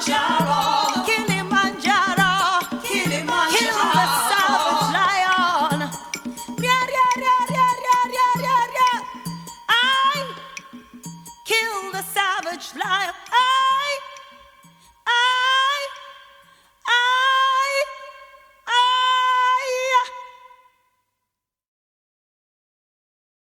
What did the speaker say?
sunshine.